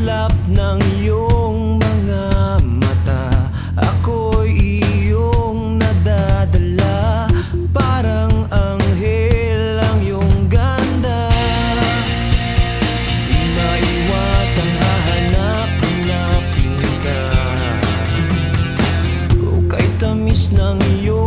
Islap ng iyong mga mata. Ako'y iyong nadadala. Parang anghel ang iyong ganda. Di maiwasang hahanap-hanapin ka. O kay tamis ng iyong